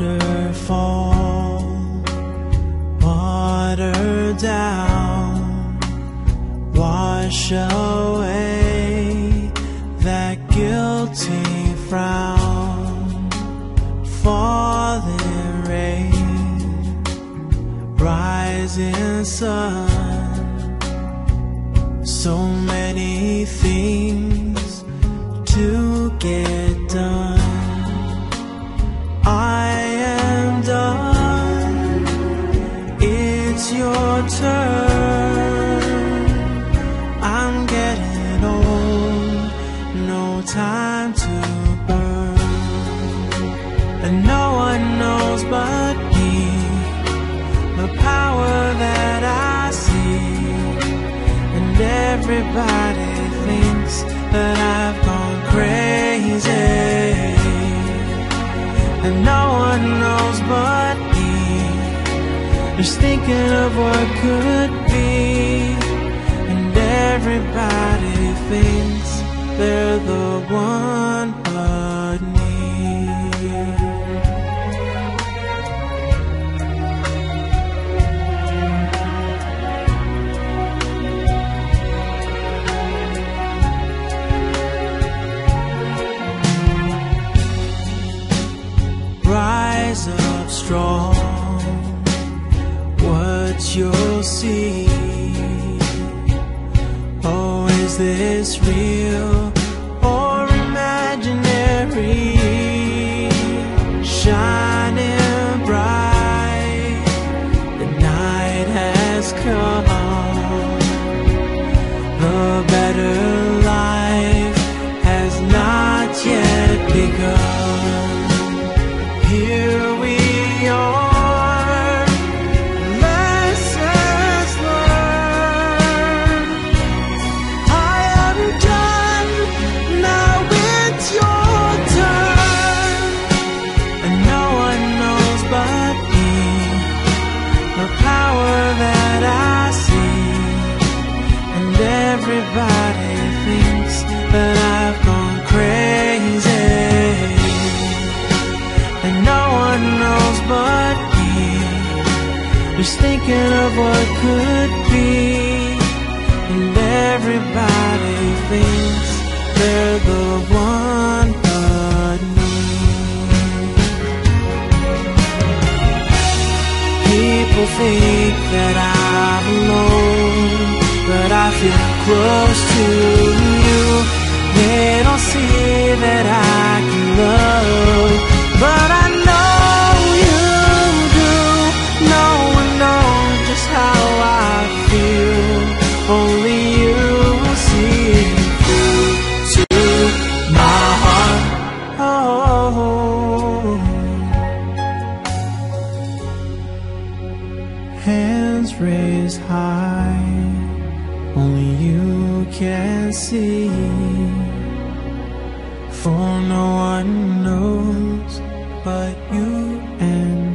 waterfall, water down, wash away that guilty frown, falling rain, rising sun. So many things to get It's your turn. I'm getting old. No time to burn. And no one knows but me the power that I see. And everybody thinks that I've gone crazy. And no Just thinking of what could be. And everybody thinks they're the one What you'll see. Oh, is this real Just thinking of what could be. And everybody thinks they're the one but me. People think that I'm alone, but I feel close to hands raised high, only you can see. For no one knows but you and